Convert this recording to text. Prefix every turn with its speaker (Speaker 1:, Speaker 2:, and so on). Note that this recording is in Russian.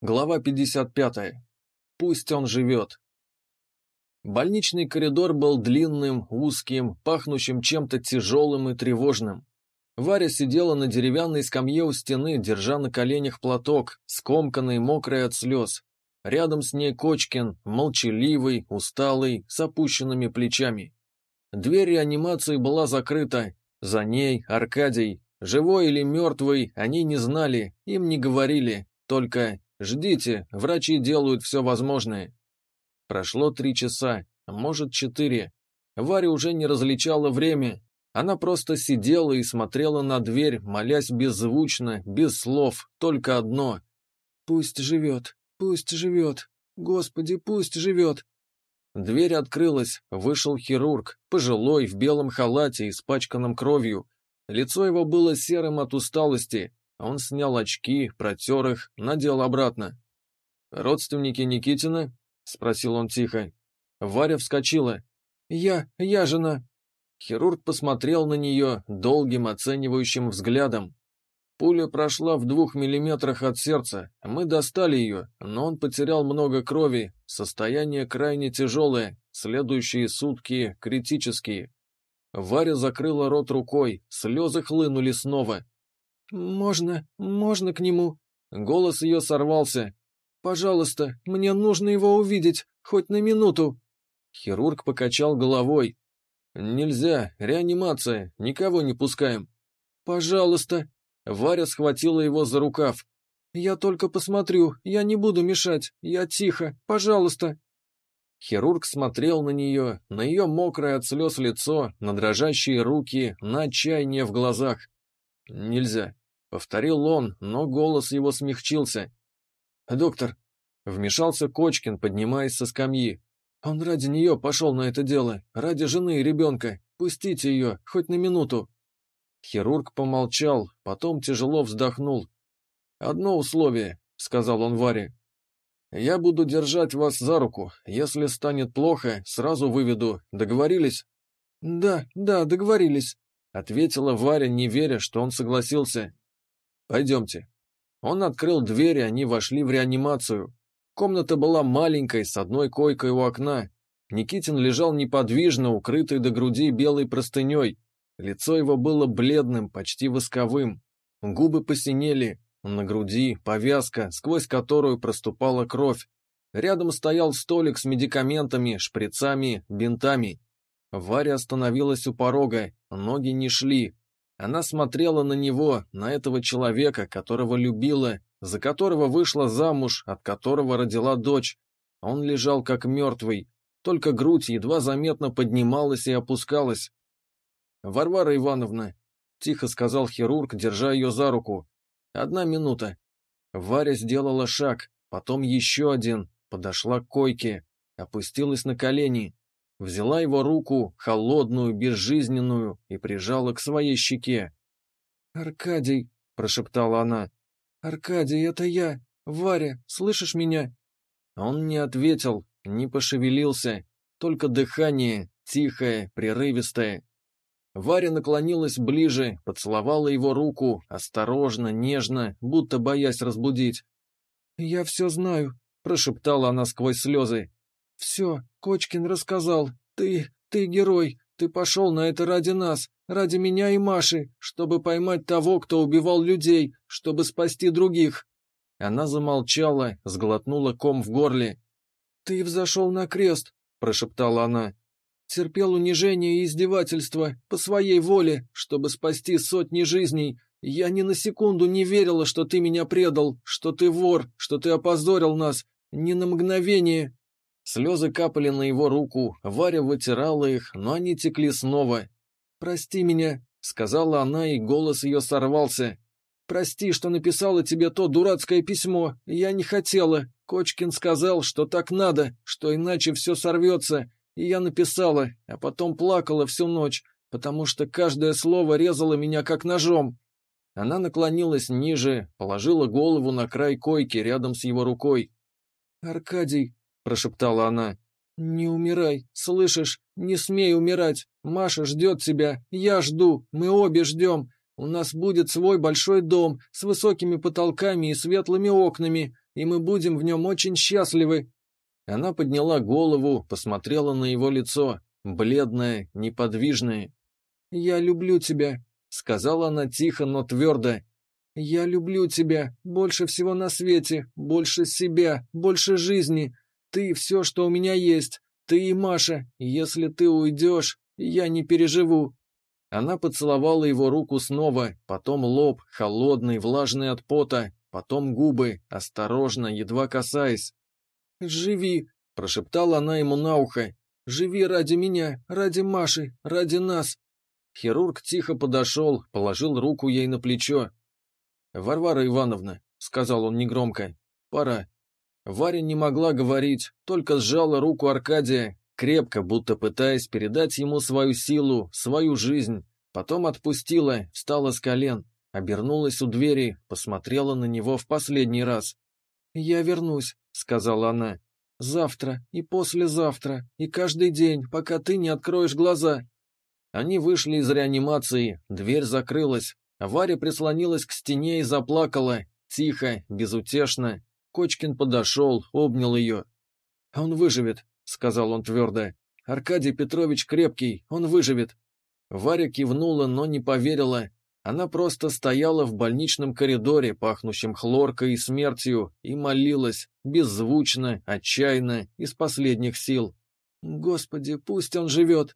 Speaker 1: Глава 55. Пусть он живет. Больничный коридор был длинным, узким, пахнущим чем-то тяжелым и тревожным. Варя сидела на деревянной скамье у стены, держа на коленях платок, скомканный, мокрый от слез. Рядом с ней Кочкин, молчаливый, усталый, с опущенными плечами. Дверь реанимации была закрыта. За ней Аркадий. Живой или мертвый, они не знали, им не говорили, только Ждите, врачи делают все возможное. Прошло три часа, а может четыре. Варя уже не различала время. Она просто сидела и смотрела на дверь, молясь беззвучно, без слов, только одно. «Пусть живет, пусть живет, Господи, пусть живет!» Дверь открылась, вышел хирург, пожилой, в белом халате, испачканном кровью. Лицо его было серым от усталости, он снял очки, протер их, надел обратно. «Родственники Никитина?» — спросил он тихо. Варя вскочила. «Я, я жена». Хирург посмотрел на нее долгим оценивающим взглядом. Пуля прошла в двух миллиметрах от сердца. Мы достали ее, но он потерял много крови. Состояние крайне тяжелое. Следующие сутки критические. Варя закрыла рот рукой, слезы хлынули снова. «Можно, можно к нему?» Голос ее сорвался. «Пожалуйста, мне нужно его увидеть, хоть на минуту». Хирург покачал головой. «Нельзя, реанимация, никого не пускаем». «Пожалуйста». Варя схватила его за рукав. «Я только посмотрю, я не буду мешать, я тихо, пожалуйста». Хирург смотрел на нее, на ее мокрое от слез лицо, на дрожащие руки, на отчаяние в глазах. «Нельзя. Повторил он, но голос его смягчился. «Доктор», — вмешался Кочкин, поднимаясь со скамьи. «Он ради нее пошел на это дело, ради жены и ребенка. Пустите ее, хоть на минуту». Хирург помолчал, потом тяжело вздохнул. «Одно условие», — сказал он Варе. «Я буду держать вас за руку. Если станет плохо, сразу выведу. Договорились?» «Да, да, договорились», — ответила Варя, не веря, что он согласился. «Пойдемте». Он открыл дверь, и они вошли в реанимацию. Комната была маленькой, с одной койкой у окна. Никитин лежал неподвижно, укрытый до груди белой простыней. Лицо его было бледным, почти восковым. Губы посинели, на груди повязка, сквозь которую проступала кровь. Рядом стоял столик с медикаментами, шприцами, бинтами. Варя остановилась у порога, ноги не шли, она смотрела на него, на этого человека, которого любила, за которого вышла замуж, от которого родила дочь. Он лежал как мертвый, только грудь едва заметно поднималась и опускалась. «Варвара Ивановна», — тихо сказал хирург, держа ее за руку, — «одна минута». Варя сделала шаг, потом еще один, подошла к койке, опустилась на колени взяла его руку, холодную, безжизненную, и прижала к своей щеке. «Аркадий», — прошептала она, — «Аркадий, это я, Варя, слышишь меня?» Он не ответил, не пошевелился, только дыхание, тихое, прерывистое. Варя наклонилась ближе, поцеловала его руку, осторожно, нежно, будто боясь разбудить. «Я все знаю», — прошептала она сквозь слезы. «Все, Кочкин рассказал. Ты, ты герой. Ты пошел на это ради нас, ради меня и Маши, чтобы поймать того, кто убивал людей, чтобы спасти других». Она замолчала, сглотнула ком в горле. «Ты взошел на крест», — прошептала она. «Терпел унижение и издевательство по своей воле, чтобы спасти сотни жизней. Я ни на секунду не верила, что ты меня предал, что ты вор, что ты опозорил нас. Ни на мгновение. Слезы капали на его руку, Варя вытирала их, но они текли снова. «Прости меня», — сказала она, и голос ее сорвался. «Прости, что написала тебе то дурацкое письмо. Я не хотела. Кочкин сказал, что так надо, что иначе все сорвется. И я написала, а потом плакала всю ночь, потому что каждое слово резало меня как ножом». Она наклонилась ниже, положила голову на край койки рядом с его рукой. «Аркадий, прошептала она. «Не умирай, слышишь? Не смей умирать. Маша ждет тебя, я жду, мы обе ждем. У нас будет свой большой дом с высокими потолками и светлыми окнами, и мы будем в нем очень счастливы». Она подняла голову, посмотрела на его лицо, бледное, неподвижное. «Я люблю тебя», — сказала она тихо, но твердо. «Я люблю тебя больше всего на свете, больше себя, больше жизни. Ты все, что у меня есть. Ты и Маша. Если ты уйдешь, я не переживу». Она поцеловала его руку снова, потом лоб, холодный, влажный от пота, потом губы, осторожно, едва касаясь. «Живи», — прошептала она ему на ухо. «Живи ради меня, ради Маши, ради нас». Хирург тихо подошел, положил руку ей на плечо. «Варвара Ивановна», — сказал он негромко, — «пора». Варя не могла говорить, только сжала руку Аркадия, крепко, будто пытаясь передать ему свою силу, свою жизнь. Потом отпустила, встала с колен, обернулась у двери, посмотрела на него в последний раз. «Я вернусь», — сказала она. «Завтра и послезавтра, и каждый день, пока ты не откроешь глаза». Они вышли из реанимации, дверь закрылась. Варя прислонилась к стене и заплакала, тихо, безутешно. Кочкин подошел, обнял ее. «Он выживет», — сказал он твердо. «Аркадий Петрович крепкий, он выживет». Варя кивнула, но не поверила. Она просто стояла в больничном коридоре, пахнущем хлоркой и смертью, и молилась, беззвучно, отчаянно, из последних сил. «Господи, пусть он живет!